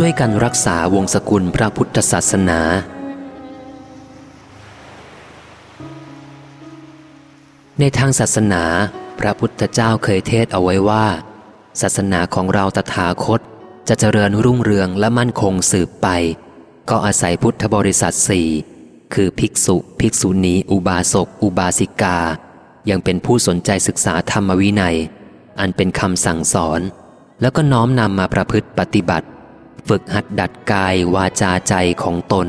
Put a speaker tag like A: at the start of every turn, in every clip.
A: ช่วยกันรักษาวงศกุลพระพุทธศาสนา ในทางศาสนา พระพุทธเจ้าเคยเทศเอาไว้ว่า ศาสนาของเราตถาคต จะเจริญรุ่งเรืองและมั่นคงสืบไป ก็อาศัยพุทธบริษัทสี่คือภิกษุ ภิกษุณี อุบาสก อุบาสิกา ยังเป็นผู้สนใจศึกษาธรรมวินัย อันเป็นคำสั่งสอน แล้วก็น้อมนำมาประพฤติปฏิบัติ ฝึกหัดดัดกายวาจาใจของตน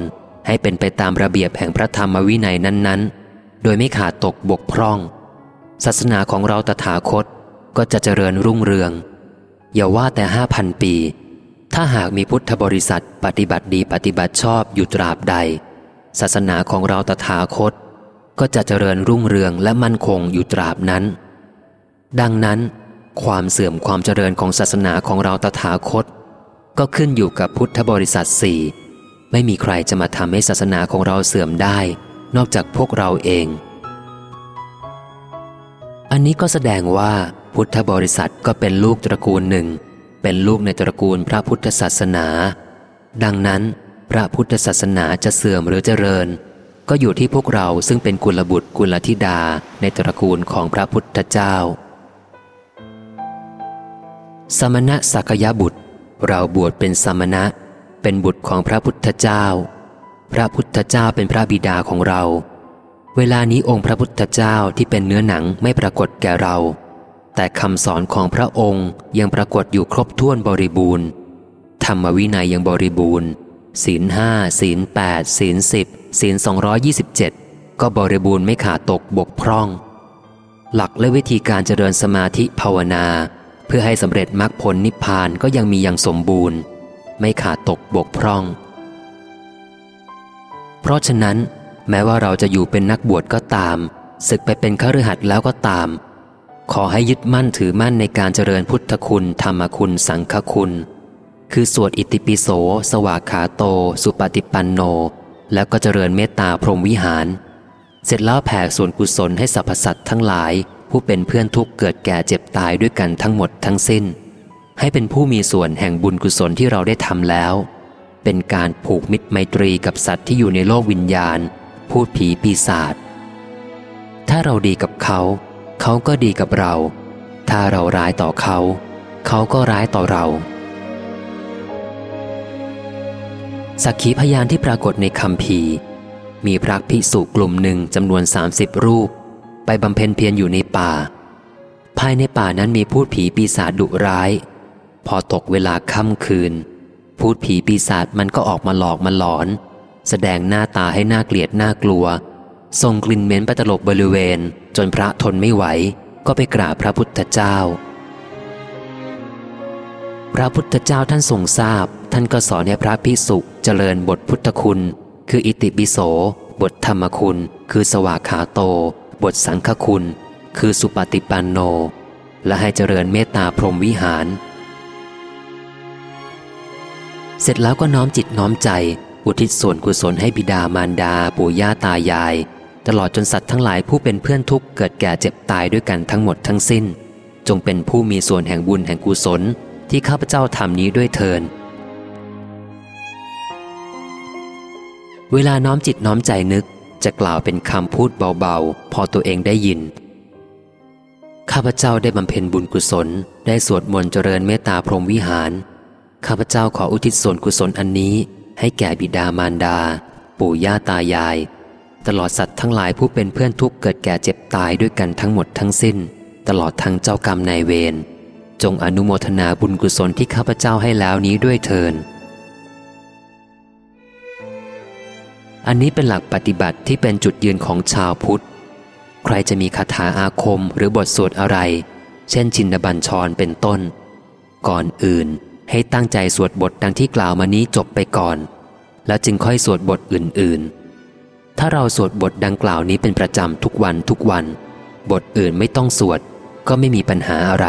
A: ให้เป็นไปตามระเบียบแห่งพระธรรมวินัยนั้น ๆ โดยไม่ขาดตกบกพร่อง ศาสนาของเราตถาคตก็จะเจริญรุ่งเรือง อย่าว่าแต่ห้าพันปี ถ้าหากมีพุทธบริษัทปฏิบัติดีปฏิบัติชอบอยู่ตราบใด ศาสนาของเราตถาคต ก็จะเจริญรุ่งเรืองและมั่นคงอยู่ตราบนั้น ดังนั้น ความเสื่อมความเจริญของศาสนาของเราตถาคต ก็ขึ้นอยู่กับพุทธบริษัทสี่ไม่มีใครจะมาทำให้ศาสนาของเราเสื่อมได้ นอกจากพวกเราเอง อันนี้ก็แสดงว่าพุทธบริษัทก็เป็นลูกตระกูลหนึ่ง เป็นลูกในตระกูลพระพุทธศาสนา ดังนั้น พระพุทธศาสนาจะเสื่อมหรือเจริญ ก็อยู่ที่พวกเราซึ่งเป็นกุลบุตรกุลธิดาในตระกูลของพระพุทธเจ้า สมณะสักยบุตร เราบวชเป็นสมณะ เป็นบุตรของพระพุทธเจ้า พระพุทธเจ้าเป็นพระบิดาของเรา เวลานี้องค์พระพุทธเจ้าที่เป็นเนื้อหนังไม่ปรากฏแก่เรา แต่คำสอนของพระองค์ยังปรากฏอยู่ครบถ้วนบริบูรณ์ ธรรมวินัยยังบริบูรณ์ ศีลห้าศีลแปดศีลสิบศีลสองยี่สิบเจ็ดก็บริบูรณ์ไม่ขาดตกบกพร่อง หลักและวิธีการเจริญสมาธิภาวนา เพื่อให้สำเร็จมรรคผลนิพพานก็ยังมีอย่างสมบูรณ์ ไม่ขาดตกบกพร่อง เพราะฉะนั้น แม้ว่าเราจะอยู่เป็นนักบวชก็ตามศึกไปเป็นคฤหัสถ์แล้วก็ตาม ขอให้ยึดมั่นถือมั่นในการเจริญพุทธคุณ ธรรมคุณสังฆคุณ คือสวดอิติปิโส สวากขาโต สุปฏิปันโน แล้วก็เจริญเมตตาพรหมวิหาร เสร็จแล้วแผ่ส่วนกุศลให้สรรพสัตว์ทั้งหลาย ผู้เป็นเพื่อนทุกเกิดแก่เจ็บตายด้วยกันทั้งหมดทั้งสิ้น ให้เป็นผู้มีส่วนแห่งบุญกุศลที่เราได้ทำแล้ว เป็นการผูกมิตรไมตรีกับสัตว์ที่อยู่ในโลกวิญญาณ พูดผีปีศาจถ้าเราดีกับเขา เขาก็ดีกับเรา ถ้าเราร้ายต่อเขา เขาก็ร้ายต่อเรา สักขีพยานที่ปรากฏในคำพีมีพระภิกษุกลุ่มหนึ่งจำนวน 30 รูป ไปบำเพ็ญเพียรอยู่ในป่า ภายในป่านั้นมีพูดผีปีศาจดุร้าย พอตกเวลาค่ำคืน พูดผีปีศาจมันก็ออกมาหลอกมาหลอน แสดงหน้าตาให้หน่าเกลียดน่ากลัวส่งกลิ่นเหม็นไปตลบบริเวณ จนพระทนไม่ไหว ก็ไปกราบพระพุทธเจ้า พระพุทธเจ้าท่านทรงทราบ ท่านก็สอนให้พระภิกษุเจริญบทพุทธคุณ คืออิติปิโส บทธรรมคุณ คือสวากขาโต บทสังฆคุณ คือสุปฏิปันโน และให้เจริญเมตตาพรหมวิหาร เสร็จแล้วก็น้อมจิตน้อมใจอุทิศส่วนกุศลให้บิดามารดา ปู่ย่าตายาย ตลอดจนสัตว์ทั้งหลายผู้เป็นเพื่อนทุกข์เกิดแก่เจ็บตายด้วยกันทั้งหมดทั้งสิ้น จงเป็นผู้มีส่วนแห่งบุญแห่งกุศลที่ข้าพเจ้าทำนี้ด้วยเทินเวลาน้อมจิตน้อมใจนึก จะกล่าวเป็นคำพูดเบาๆ พอตัวเองได้ยิน ข้าพเจ้าได้บำเพ็ญบุญกุศล ได้สวดมนต์เจริญเมตตาพรหมวิหาร ข้าพเจ้าขออุทิศส่วนกุศลอันนี้ ให้แก่บิดามารดา ปู่ย่าตายาย ตลอดสัตว์ทั้งหลายผู้เป็นเพื่อนทุกเกิดแก่เจ็บตายด้วยกันทั้งหมดทั้งสิ้น ตลอดทั้งเจ้ากรรมนายเวร จงอนุโมทนาบุญกุศลที่ข้าพเจ้าให้แล้วนี้ด้วยเทิน อันนี้เป็นหลักปฏิบัติที่เป็นจุดยืนของชาวพุทธ ใครจะมีคาถาอาคมหรือบทสวดอะไร เช่นชินบัญชรเป็นต้น ก่อนอื่นให้ตั้งใจสวดบทดังที่กล่าวมานี้จบไปก่อน แล้วจึงค่อยสวดบทอื่นๆ ถ้าเราสวดบทดังกล่าวนี้เป็นประจำทุกวันทุกวัน บทอื่นไม่ต้องสวดก็ไม่มีปัญหาอะไร